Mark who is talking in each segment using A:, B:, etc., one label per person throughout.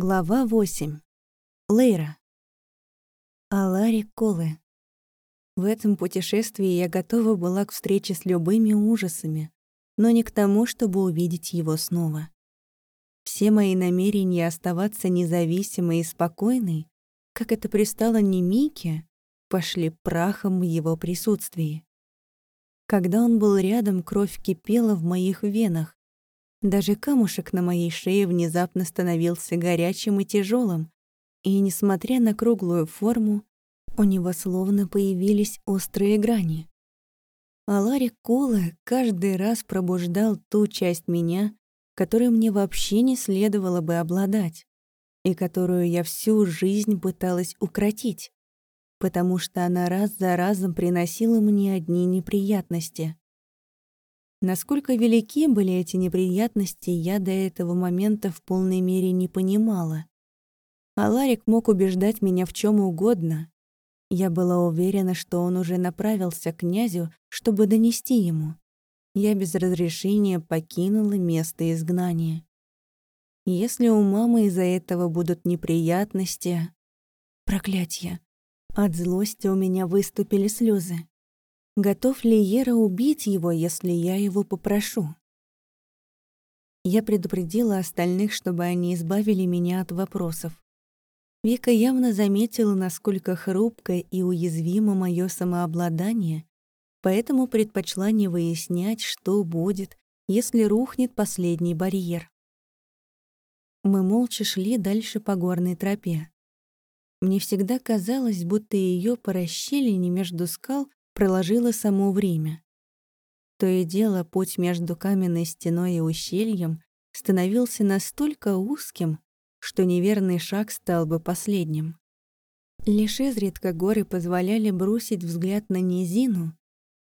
A: Глава 8. Лейра. Алари Колы. В этом путешествии я готова была к встрече с любыми ужасами, но не к тому, чтобы увидеть его снова. Все мои намерения оставаться независимой и спокойной, как это пристало Немике, пошли прахом в его присутствии. Когда он был рядом, кровь кипела в моих венах, даже камушек на моей шее внезапно становился горячим и тяжелым, и, несмотря на круглую форму, у него словно появились острые грани. А Ларик Кола каждый раз пробуждал ту часть меня, которой мне вообще не следовало бы обладать, и которую я всю жизнь пыталась укротить, потому что она раз за разом приносила мне одни неприятности. Насколько велики были эти неприятности, я до этого момента в полной мере не понимала. А Ларик мог убеждать меня в чем угодно. Я была уверена, что он уже направился к князю, чтобы донести ему. Я без разрешения покинула место изгнания. Если у мамы из-за этого будут неприятности... Проклятье. От злости у меня выступили слезы. Готов ли Ера убить его, если я его попрошу? Я предупредила остальных, чтобы они избавили меня от вопросов. Вика явно заметила, насколько хрупкое и уязвимо мое самообладание, поэтому предпочла не выяснять, что будет, если рухнет последний барьер. Мы молча шли дальше по горной тропе. Мне всегда казалось, будто ее по расщелине между скал проложило само время. То и дело путь между каменной стеной и ущельем становился настолько узким, что неверный шаг стал бы последним. Лишь изредка горы позволяли бросить взгляд на низину,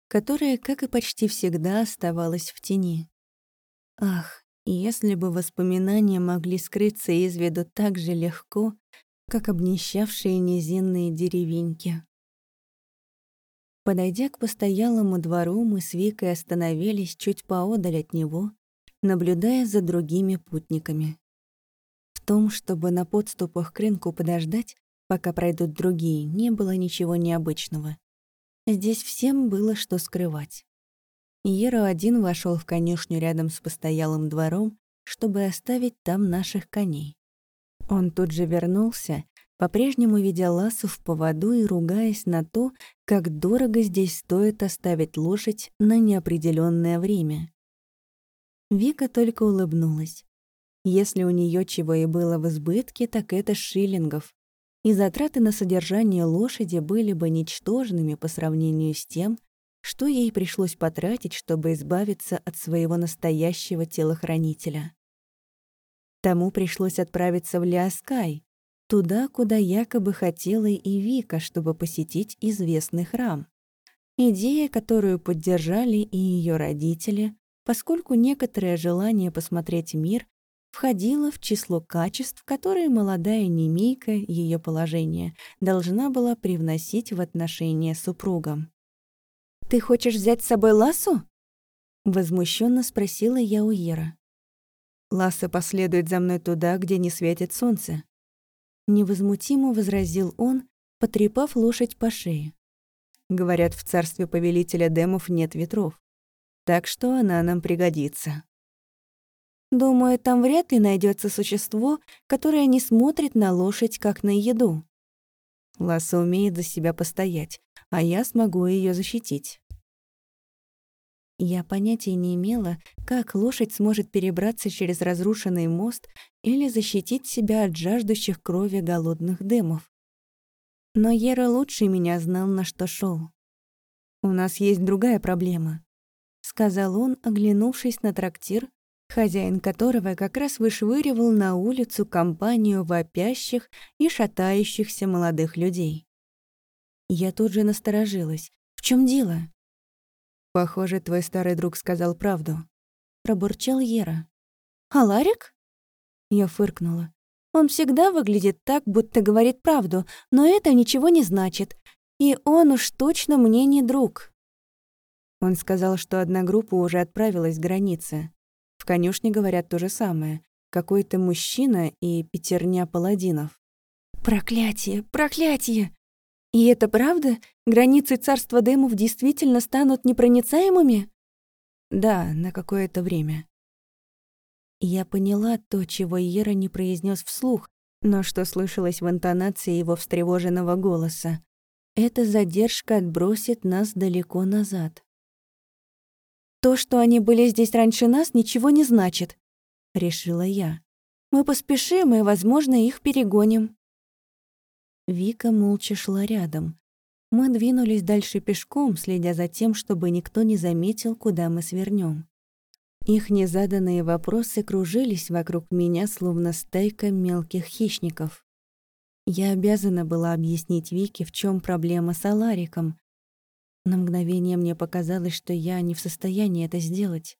A: которая, как и почти всегда, оставалась в тени. Ах, если бы воспоминания могли скрыться из виду так же легко, как обнищавшие низинные деревеньки. Подойдя к постоялому двору, мы с Викой остановились чуть поодаль от него, наблюдая за другими путниками. В том, чтобы на подступах к рынку подождать, пока пройдут другие, не было ничего необычного. Здесь всем было что скрывать. Еро один вошел в конюшню рядом с постоялым двором, чтобы оставить там наших коней. Он тут же вернулся по-прежнему видя Ласу в поводу и ругаясь на то, как дорого здесь стоит оставить лошадь на неопределенное время. Вика только улыбнулась. Если у нее чего и было в избытке, так это шиллингов. И затраты на содержание лошади были бы ничтожными по сравнению с тем, что ей пришлось потратить, чтобы избавиться от своего настоящего телохранителя. Тому пришлось отправиться в Ляскай, Туда, куда якобы хотела и Вика, чтобы посетить известный храм. Идея, которую поддержали и ее родители, поскольку некоторое желание посмотреть мир входило в число качеств, которые молодая немейка, ее положение, должна была привносить в отношения с супругом. «Ты хочешь взять с собой Ласу?» Возмущенно спросила я у Ера. «Ласса последует за мной туда, где не светит солнце», Невозмутимо возразил он, потрепав лошадь по шее. Говорят, в царстве повелителя демов нет ветров. Так что она нам пригодится. Думаю, там вряд ли найдется существо, которое не смотрит на лошадь как на еду. Ласса умеет за себя постоять, а я смогу ее защитить. Я понятия не имела, как лошадь сможет перебраться через разрушенный мост или защитить себя от жаждущих крови голодных дымов. Но Ера лучше меня знал, на что шел. «У нас есть другая проблема», — сказал он, оглянувшись на трактир, хозяин которого как раз вышвыривал на улицу компанию вопящих и шатающихся молодых людей. Я тут же насторожилась. «В чем дело?» «Похоже, твой старый друг сказал правду», — пробурчал Ера. «А Ларик?» Я фыркнула. «Он всегда выглядит так, будто говорит правду, но это ничего не значит. И он уж точно мне не друг». Он сказал, что одна группа уже отправилась к границе. В конюшне говорят то же самое. какой-то мужчина и пятерня паладинов.
B: Проклятие, проклятие! И это правда? Границы царства Дэмов действительно станут непроницаемыми?
A: Да, на какое-то время. Я поняла то, чего Ера не произнес вслух, но что слышалось в интонации его встревоженного голоса. Эта задержка отбросит нас далеко назад.
B: «То, что они были здесь раньше нас, ничего не значит», — решила я. «Мы поспешим и, возможно, их перегоним».
A: Вика молча шла рядом. Мы двинулись дальше пешком, следя за тем, чтобы никто не заметил, куда мы свернем. Их незаданные вопросы кружились вокруг меня, словно стайка мелких хищников. Я обязана была объяснить Вике, в чем проблема с Алариком. На мгновение мне показалось, что я не в состоянии это сделать.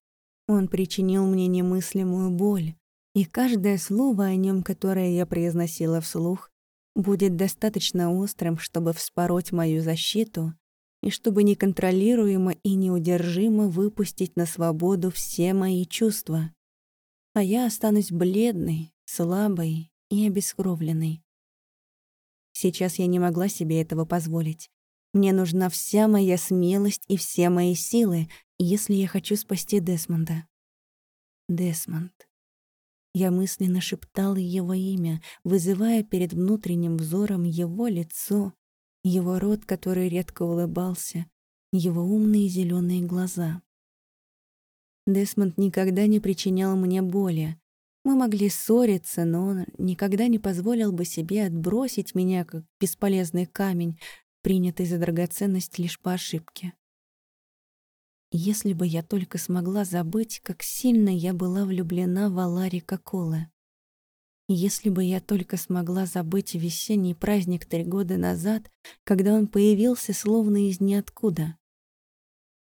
A: Он причинил мне немыслимую боль, и каждое слово о нем, которое я произносила вслух, будет достаточно острым, чтобы вспороть мою защиту и чтобы неконтролируемо и неудержимо выпустить на свободу все мои чувства. А я останусь бледной, слабой и обескровленной. Сейчас я не могла себе этого позволить. Мне нужна вся моя смелость и все мои силы, если я хочу спасти Десмонда. Десмонд. Я мысленно шептала его имя, вызывая перед внутренним взором его лицо, его рот, который редко улыбался, его умные зеленые глаза. Десмонд никогда не причинял мне боли. Мы могли ссориться, но он никогда не позволил бы себе отбросить меня, как бесполезный камень, принятый за драгоценность лишь по ошибке. Если бы я только смогла забыть, как сильно я была влюблена в Аларика Кола. Если бы я только смогла забыть весенний праздник три года назад, когда он появился словно из ниоткуда.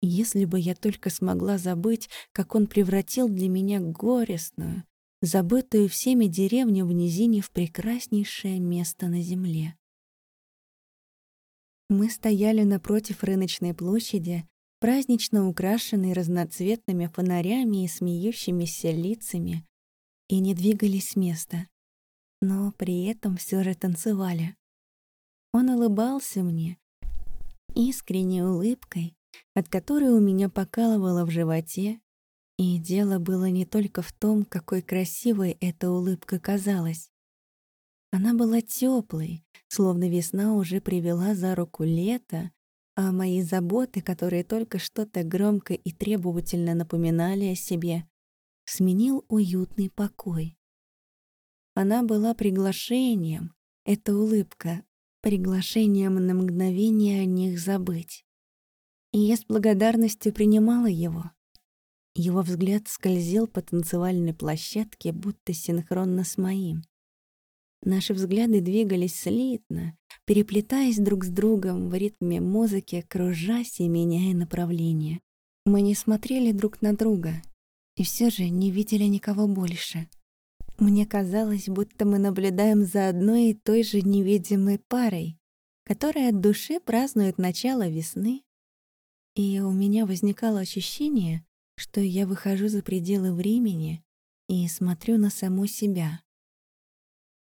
A: Если бы я только смогла забыть, как он превратил для меня горестную, забытую всеми деревню в низине в прекраснейшее место на земле. Мы стояли напротив рыночной площади, празднично украшенный разноцветными фонарями и смеющимися лицами, и не двигались с места, но при этом все же танцевали. Он улыбался мне, искренней улыбкой, от которой у меня покалывало в животе, и дело было не только в том, какой красивой эта улыбка казалась. Она была теплой, словно весна уже привела за руку лето, а мои заботы, которые только что-то громко и требовательно напоминали о себе, сменил уютный покой. Она была приглашением, эта улыбка, приглашением на мгновение о них забыть. И я с благодарностью принимала его. Его взгляд скользил по танцевальной площадке, будто синхронно с моим. Наши взгляды двигались слитно, переплетаясь друг с другом в ритме музыки, кружась и меняя направление. Мы не смотрели друг на друга и все же не видели никого больше. Мне казалось, будто мы наблюдаем за одной и той же невидимой парой, которая от души празднует начало весны. И у меня возникало ощущение, что я выхожу за пределы времени и смотрю на саму себя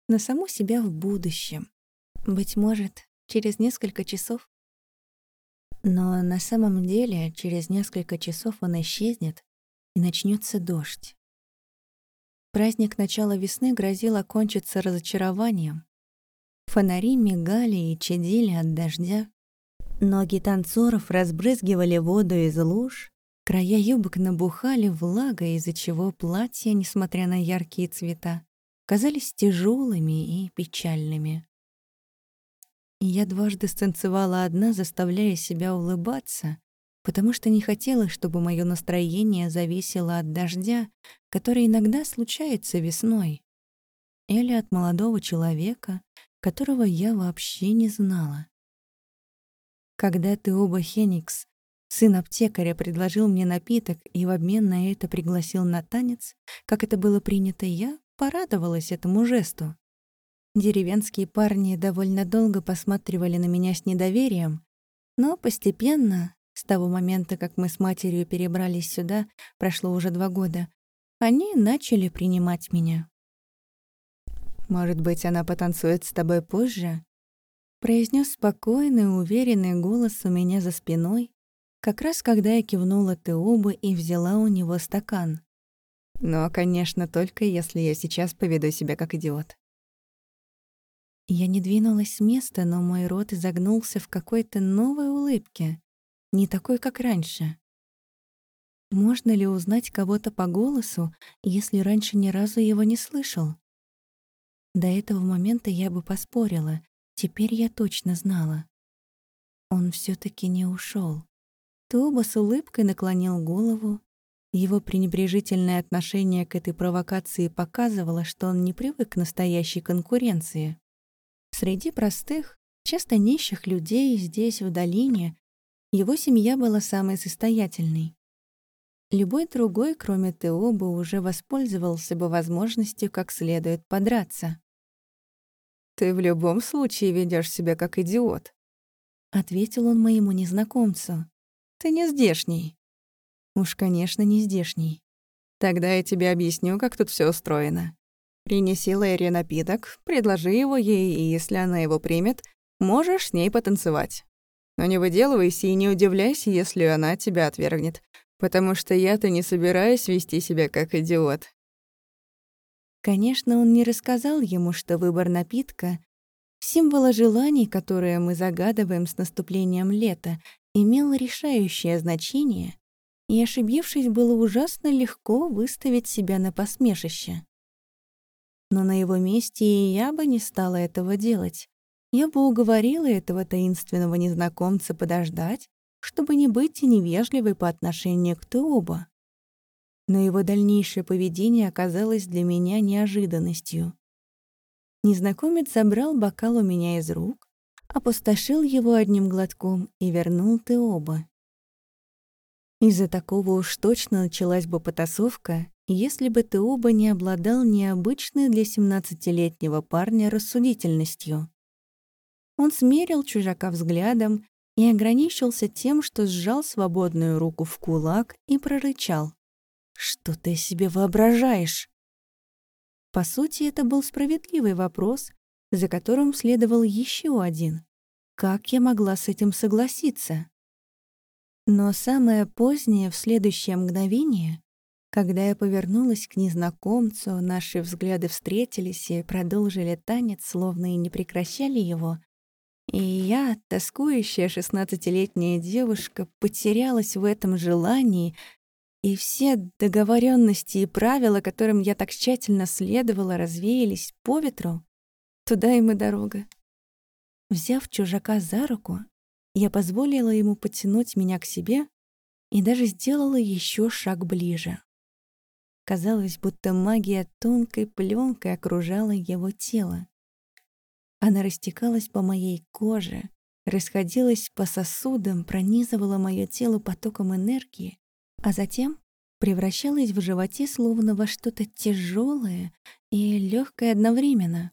A: на саму себя в будущем. Быть может, через несколько часов. Но на самом деле через несколько часов он исчезнет, и начнется дождь. Праздник начала весны грозил окончиться разочарованием. Фонари мигали и чадили от дождя. Ноги танцоров разбрызгивали воду из луж, края юбок набухали влагой, из-за чего платья, несмотря на яркие цвета, казались тяжелыми и печальными. я дважды станцевала одна, заставляя себя улыбаться, потому что не хотела, чтобы мое настроение зависело от дождя, который иногда случается весной, или от молодого человека, которого я вообще не знала. Когда ты оба Хеникс, сын аптекаря, предложил мне напиток и в обмен на это пригласил на танец, как это было принято, я порадовалась этому жесту. Деревенские парни довольно долго посматривали на меня с недоверием, но постепенно, с того момента, как мы с матерью перебрались сюда, прошло уже два года, они начали принимать меня. Может быть, она потанцует с тобой позже?» Произнес спокойный, уверенный голос у меня за спиной, как раз когда я кивнула Теобу и взяла у него стакан. Но, конечно, только если я сейчас поведу себя как идиот. Я не двинулась с места, но мой рот изогнулся в какой-то новой улыбке, не такой, как раньше. Можно ли узнать кого-то по голосу, если раньше ни разу его не слышал? До этого момента я бы поспорила, теперь я точно знала. Он все таки не ушел. Тоба с улыбкой наклонил голову. Его пренебрежительное отношение к этой провокации показывало, что он не привык к настоящей конкуренции. Среди простых, часто нищих людей здесь, в долине, его семья была самой состоятельной. Любой другой, кроме Теоба, уже воспользовался бы возможностью как следует подраться. «Ты в любом случае ведешь себя как идиот», — ответил он моему незнакомцу. «Ты не здешний». «Уж, конечно, не здешний. Тогда я тебе объясню, как тут все устроено. Принеси Лэри напиток, предложи его ей, и если она его примет, можешь с ней потанцевать. Но не выделывайся и не удивляйся, если она тебя отвергнет, потому что я-то не собираюсь вести себя как идиот. Конечно, он не рассказал ему, что выбор напитка — символа желаний, которые мы загадываем с наступлением лета, имел решающее значение, и, ошибившись, было ужасно легко выставить себя на посмешище. Но на его месте и я бы не стала этого делать. Я бы уговорила этого таинственного незнакомца подождать, чтобы не быть невежливой по отношению к Теоба. Но его дальнейшее поведение оказалось для меня неожиданностью. Незнакомец забрал бокал у меня из рук, опустошил его одним глотком и вернул Теоба. Из-за такого уж точно началась бы потасовка, если бы Теоба не обладал необычной для семнадцатилетнего парня рассудительностью. Он смерил чужака взглядом и ограничился тем, что сжал свободную руку в кулак и прорычал. «Что ты себе воображаешь?» По сути, это был справедливый вопрос, за которым следовал еще один. Как я могла с этим согласиться? Но самое позднее, в следующее мгновение, когда я повернулась к незнакомцу, наши взгляды встретились и продолжили танец, словно и не прекращали его. И я, тоскующая шестнадцатилетняя девушка, потерялась в этом желании, и все договоренности и правила, которым я так тщательно следовала, развеялись по ветру. Туда и дорога. Взяв чужака за руку, я позволила ему потянуть меня к себе и даже сделала еще шаг ближе. Казалось, будто магия тонкой пленкой окружала его тело. Она растекалась по моей коже, расходилась по сосудам, пронизывала мое тело потоком энергии, а затем превращалась в животе словно во что-то тяжелое и легкое одновременно.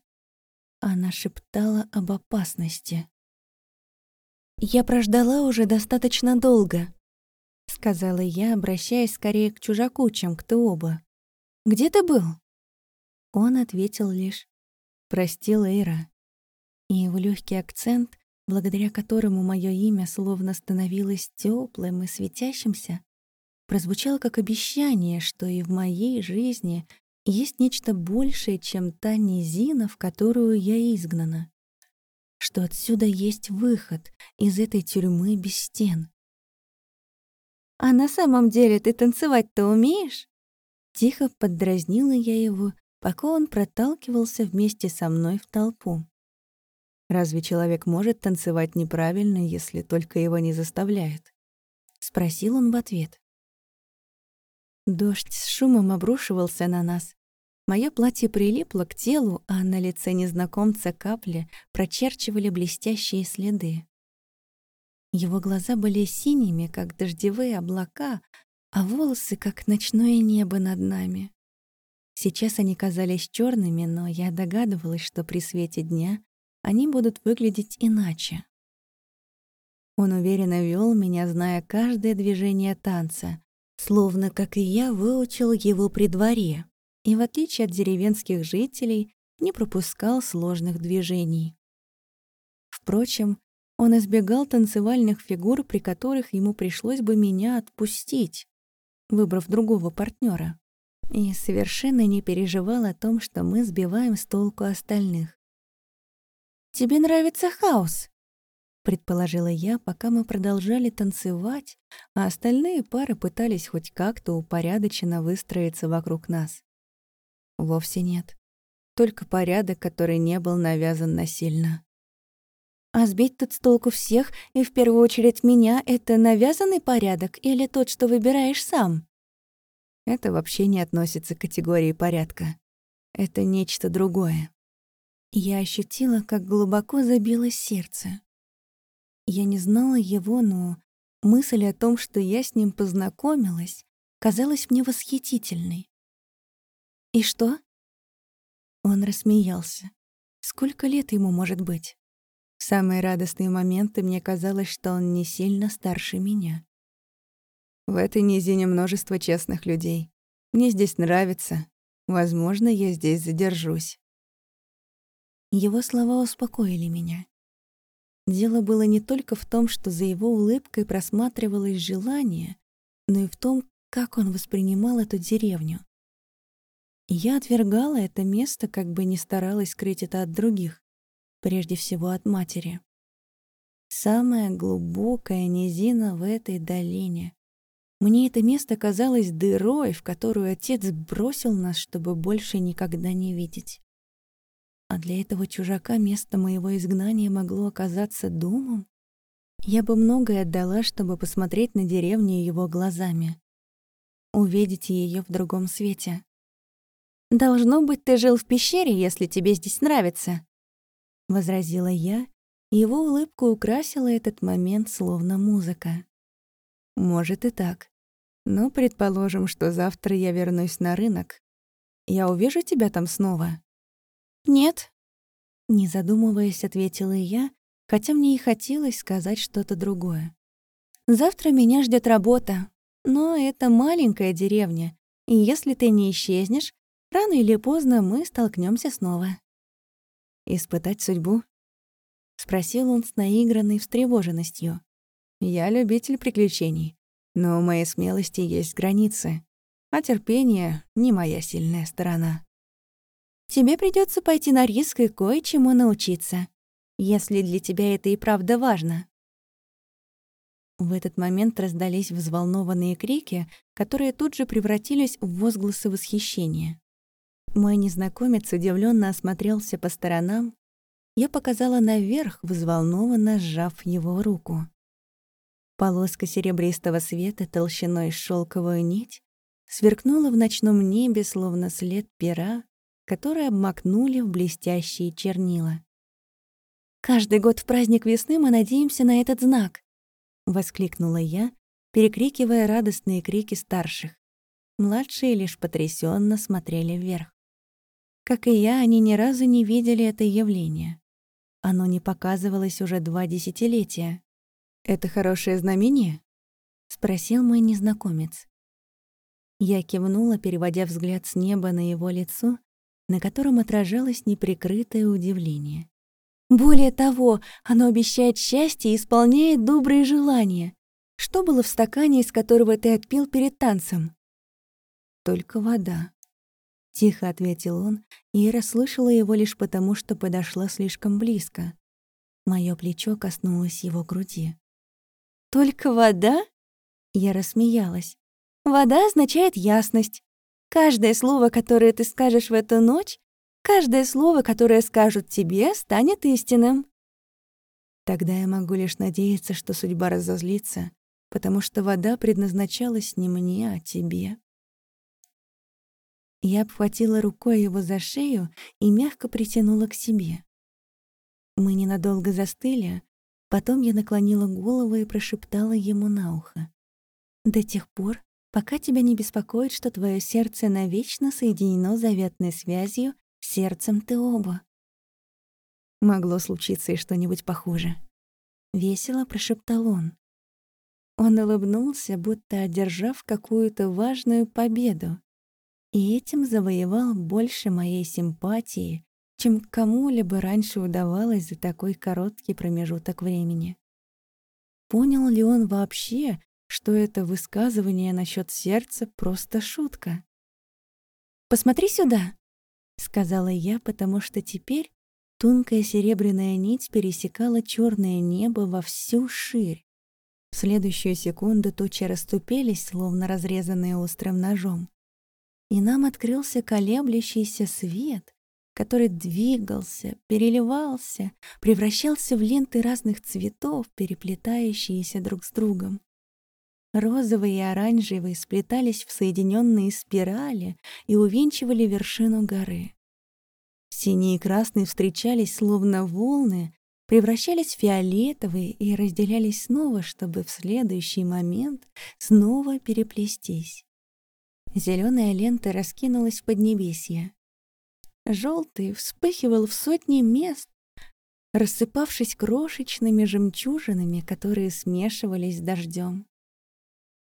A: Она шептала об опасности. «Я прождала уже достаточно долго», — сказала я, обращаясь скорее к чужаку, чем к Теоба. «Где ты был?» Он ответил лишь «Прости, Лейра». И его легкий акцент, благодаря которому мое имя словно становилось теплым и светящимся, прозвучал как обещание, что и в моей жизни есть нечто большее, чем та низина, в которую я изгнана. Что отсюда есть выход из этой тюрьмы без стен. «А на самом деле ты танцевать-то умеешь?» Тихо поддразнила я его, пока он проталкивался вместе со мной в толпу. Разве человек может танцевать неправильно, если только его не заставляют? Спросил он в ответ. Дождь с шумом обрушивался на нас. Моё платье прилипло к телу, а на лице незнакомца капли прочерчивали блестящие следы. Его глаза были синими, как дождевые облака, а волосы, как ночное небо над нами. Сейчас они казались черными, но я догадывалась, что при свете дня они будут выглядеть иначе. Он уверенно вел меня, зная каждое движение танца, словно, как и я, выучил его при дворе, и, в отличие от деревенских жителей, не пропускал сложных движений. Впрочем, он избегал танцевальных фигур, при которых ему пришлось бы меня отпустить, выбрав другого партнера, и совершенно не переживал о том, что мы сбиваем с толку остальных. «Тебе нравится хаос?» предположила я, пока мы продолжали танцевать, а остальные пары пытались хоть как-то упорядоченно выстроиться вокруг нас. Вовсе нет. Только порядок, который не был навязан насильно. А сбить тут с толку всех, и в первую очередь меня, это навязанный порядок или тот, что выбираешь сам? Это вообще не относится к категории порядка. Это нечто другое. Я ощутила, как глубоко забилось сердце. Я не знала его, но мысль о том, что я с ним познакомилась, казалась мне восхитительной. «И что?» Он рассмеялся. Сколько лет ему может быть? В самые радостные моменты мне казалось, что он не сильно старше меня. В этой низине множество честных людей. Мне здесь нравится. Возможно, я здесь задержусь. Его слова успокоили меня. Дело было не только в том, что за его улыбкой просматривалось желание, но и в том, как он воспринимал эту деревню. я отвергала это место, как бы не старалась скрыть это от других, прежде всего от матери. Самая глубокая низина в этой долине. Мне это место казалось дырой, в которую отец бросил нас, чтобы больше никогда не видеть. А для этого чужака место моего изгнания могло оказаться домом? Я бы многое отдала, чтобы посмотреть на деревню его глазами. Увидеть ее в другом свете. «Должно быть, ты жил в пещере, если тебе здесь нравится», — возразила я, его улыбка украсила этот момент словно музыка. «Может и так. Но предположим, что завтра я вернусь на рынок. Я увижу тебя там снова?» «Нет», — не задумываясь, ответила я, хотя мне и хотелось сказать что-то другое. «Завтра меня ждет работа, но это маленькая деревня, и если ты не исчезнешь, рано или поздно мы столкнемся снова». «Испытать судьбу?» — спросил он с наигранной встревоженностью. «Я любитель приключений, но у моей смелости есть границы, а терпение — не моя сильная сторона». Тебе придется пойти на риск и кое-чему научиться, если для тебя это и правда важно». В этот момент раздались взволнованные крики, которые тут же превратились в возгласы восхищения. Мой незнакомец удивленно осмотрелся по сторонам. Я показала наверх, взволнованно сжав его руку. Полоска серебристого света толщиной шелковую нить сверкнула в ночном небе, словно след пера, которые обмакнули в блестящие чернила. «Каждый год в праздник весны мы надеемся на этот знак», — воскликнула я, перекрикивая радостные крики старших. Младшие лишь потрясенно смотрели вверх. Как и я, они ни разу не видели это явление. Оно не показывалось уже два десятилетия. «Это хорошее знамение?» — спросил мой незнакомец. Я кивнула, переводя взгляд с неба на его лицо, на котором отражалось неприкрытое удивление. Более того, оно обещает счастье и исполняет добрые желания. Что было в стакане, из которого ты отпил перед танцем? Только вода. Тихо ответил он, и я расслышала его лишь потому, что подошла слишком близко. Моё плечо коснулось его груди. «Только вода?» Я рассмеялась. «Вода означает ясность. Каждое слово, которое ты скажешь в эту ночь, каждое слово, которое скажут тебе, станет истинным. Тогда я могу лишь надеяться, что судьба разозлится, потому что вода предназначалась не мне, а тебе. Я обхватила рукой его за шею и мягко притянула к себе. Мы ненадолго застыли, потом я наклонила голову и прошептала ему на ухо. До тех пор, пока тебя не беспокоит, что твое сердце навечно соединено заветной связью с сердцем ты оба. Могло случиться и что-нибудь похуже. Весело прошептал он. Он улыбнулся, будто одержав какую-то важную победу, и этим завоевал больше моей симпатии, чем кому-либо раньше удавалось за такой короткий промежуток времени. Понял ли он вообще, что это высказывание насчет сердца просто шутка? «Посмотри сюда!» — сказала я, потому что теперь тонкая серебряная нить пересекала черное небо во всю ширь. В следующую секунду тучи расступились, словно разрезанные острым ножом. И нам открылся колеблющийся свет, который двигался, переливался, превращался в ленты разных цветов, переплетающиеся друг с другом. Розовые и оранжевые сплетались в соединенные спирали и увенчивали вершину горы. Синий и красный встречались словно волны, превращались в фиолетовые и разделялись снова, чтобы в следующий момент снова переплестись. Зеленая лента раскинулась в поднебесье. Желтый вспыхивал в сотни мест, рассыпавшись крошечными жемчужинами, которые смешивались с дождем.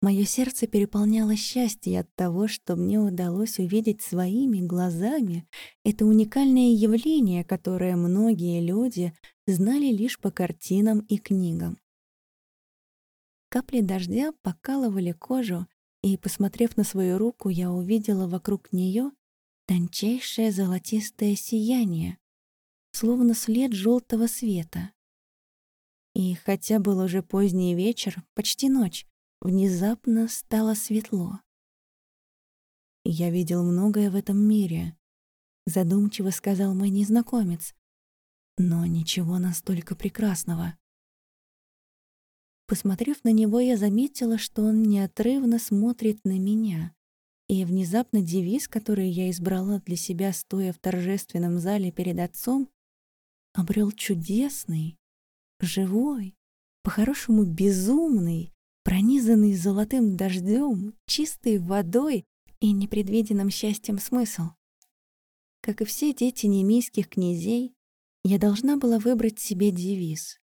A: Мое сердце переполняло счастье от того, что мне удалось увидеть своими глазами это уникальное явление, которое многие люди знали лишь по картинам и книгам. Капли дождя покалывали кожу, и, посмотрев на свою руку, я увидела вокруг нее тончайшее золотистое сияние, словно след желтого света. И хотя был уже поздний вечер, почти ночь, внезапно стало светло. «Я видел многое в этом мире», — задумчиво сказал мой незнакомец, «но ничего настолько прекрасного». Посмотрев на него, я заметила, что он неотрывно смотрит на меня. И внезапно девиз, который я избрала для себя, стоя в торжественном зале перед отцом, обрел чудесный, живой, по-хорошему безумный, пронизанный золотым дождем, чистой водой и непредвиденным счастьем смысл. Как и все дети немийских князей, я должна была выбрать себе девиз,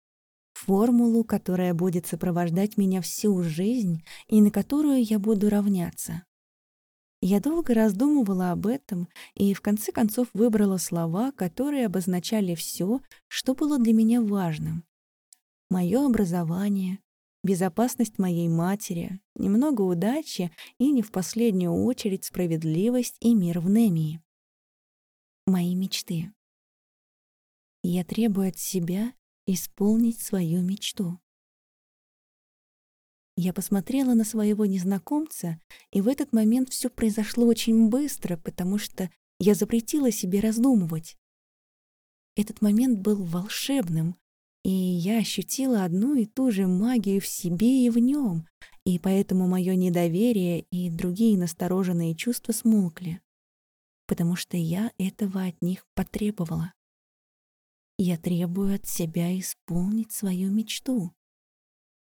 A: формулу, которая будет сопровождать меня всю жизнь и на которую я буду равняться. Я долго раздумывала об этом и в конце концов выбрала слова, которые обозначали все, что было для меня важным. Мое образование, безопасность моей матери, немного удачи и, не в последнюю очередь, справедливость и мир в Немии. Мои мечты. Я требую от себя исполнить свою мечту. Я посмотрела на своего незнакомца, и в этот момент все произошло очень быстро, потому что я запретила себе раздумывать. Этот момент был волшебным, и я ощутила одну и ту же магию в себе и в нем, и поэтому мое недоверие и другие настороженные чувства смолкли, потому что я этого от них потребовала. Я требую от себя исполнить свою мечту.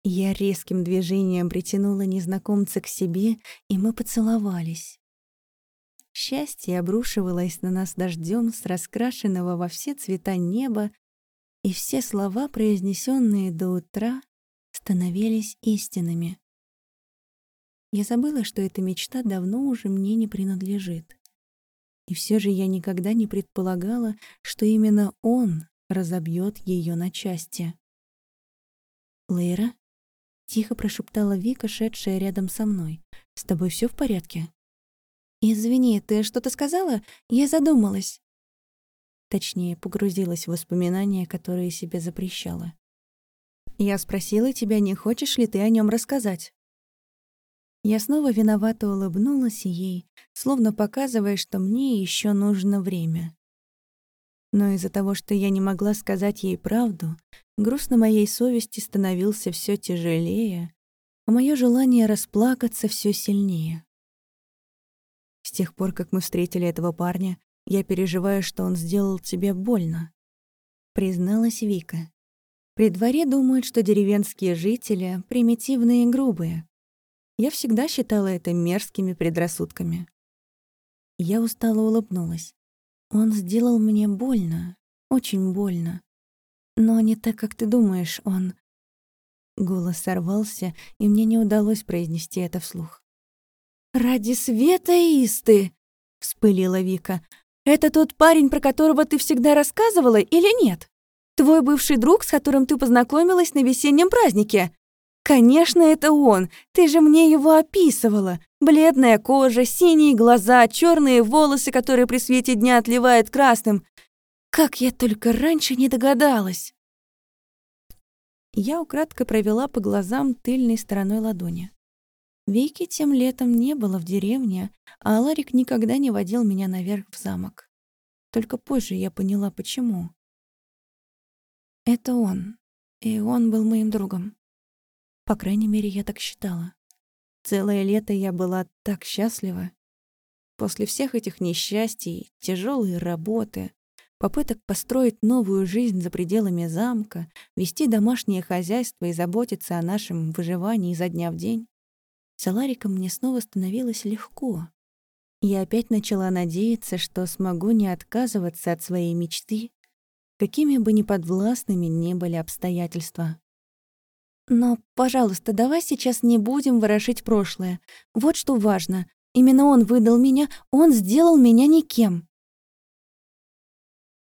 A: Я резким движением притянула незнакомца к себе, и мы поцеловались. Счастье обрушивалось на нас дождем с раскрашенного во все цвета неба, и все слова, произнесенные до утра, становились истинными. Я забыла, что эта мечта давно уже мне не принадлежит. И все же я никогда не предполагала, что именно он разобьет ее на части. «Лейра?» — тихо прошептала Вика, шедшая рядом со мной. «С тобой все в порядке?» «Извини, ты что-то сказала? Я задумалась». Точнее, погрузилась в воспоминания, которые себе запрещала. «Я спросила тебя, не хочешь ли ты о нем рассказать?» Я снова виновато улыбнулась ей, словно показывая, что мне еще нужно время. Но из-за того, что я не могла сказать ей правду, груз на моей совести становился все тяжелее, а мое желание расплакаться все сильнее. С тех пор, как мы встретили этого парня, я переживаю, что он сделал тебе больно, призналась Вика. При дворе думают, что деревенские жители примитивные и грубые, я всегда считала это мерзкими предрассудками. Я устало улыбнулась. Он сделал мне больно, очень больно. Но не так, как ты думаешь, он... Голос сорвался, и мне не удалось произнести это вслух. «Ради света исты!» — вспылила Вика.
B: Это тот парень, про которого ты всегда рассказывала, или нет? Твой бывший друг, с которым ты познакомилась на весеннем празднике? Конечно, это он. Ты же мне его описывала. Бледная кожа, синие глаза, черные волосы, которые при свете дня отливают красным. Как я только раньше не догадалась. Я украдкой провела по глазам тыльной стороной ладони. Вики тем летом не было в деревне, а Ларик никогда не водил меня наверх в замок. Только позже я поняла, почему. Это он. И он был моим другом. По крайней мере, я так считала. Целое лето я была так счастлива. После всех этих несчастий, тяжелой работы, попыток построить новую жизнь за пределами замка, вести домашнее хозяйство и заботиться о нашем выживании изо дня в день, с Алариком мне снова становилось легко. Я опять начала надеяться, что смогу не отказываться от своей мечты, какими бы ни подвластными ни были обстоятельства. Но, пожалуйста, давай сейчас не будем ворошить прошлое. Вот что важно. Именно он выдал меня, он сделал меня никем.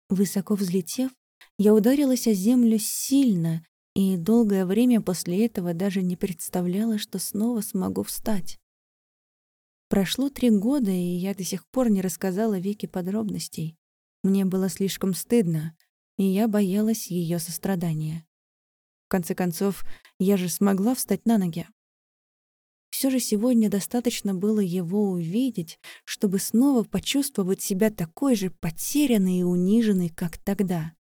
B: Высоко взлетев, я ударилась о землю сильно и долгое время после этого даже не представляла, что снова смогу встать. Прошло три года, и я до сих пор не рассказала Вике подробностей. Мне было слишком стыдно, и я боялась ее сострадания. В конце концов, я же смогла встать на ноги. Все же сегодня достаточно было его увидеть, чтобы снова почувствовать себя такой же потерянной и униженной, как тогда.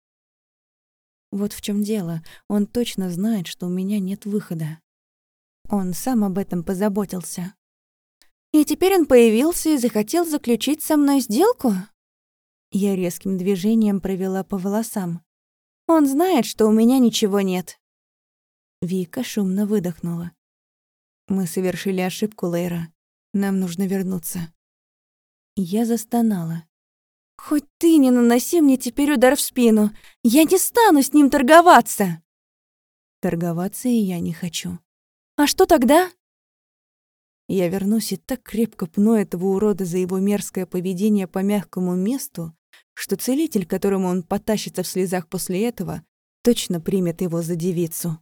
B: Вот в чем дело. Он точно знает, что у меня нет выхода. Он сам об этом позаботился. И теперь он появился и захотел заключить со мной сделку? Я резким движением провела по волосам. Он знает, что у меня ничего нет. Вика шумно выдохнула. Мы совершили ошибку, Лейра. Нам нужно вернуться. Я застонала. Хоть ты не наноси мне теперь удар в спину. Я не стану с ним торговаться. Торговаться и я не хочу. А что тогда? Я вернусь и так крепко пну этого урода за его мерзкое поведение по мягкому месту, что целитель, которому он потащится в слезах после этого, точно примет его за девицу.